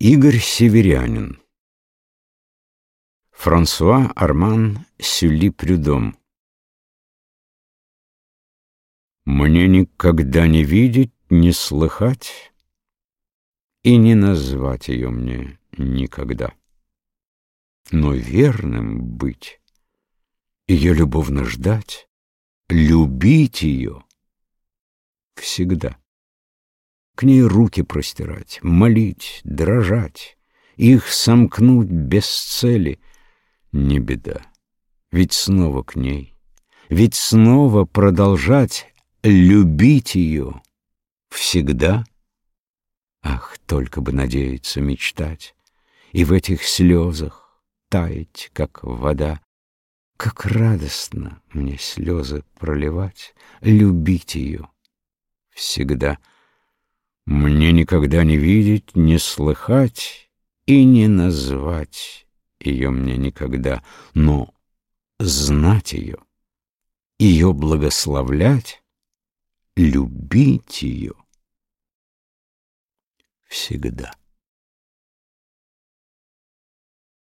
Игорь Северянин. Франсуа Арман Сюли Прюдом Мне никогда не видеть, не слыхать И не назвать ее мне никогда. Но верным быть, ее любовно ждать, Любить ее всегда к ней руки простирать, молить, дрожать, их сомкнуть без цели — не беда. Ведь снова к ней, ведь снова продолжать любить ее всегда. Ах, только бы надеяться, мечтать, и в этих слезах таять, как вода. Как радостно мне слезы проливать, любить ее всегда. Мне никогда не видеть, не слыхать и не назвать ее мне никогда, но знать ее, ее благословлять, любить ее всегда.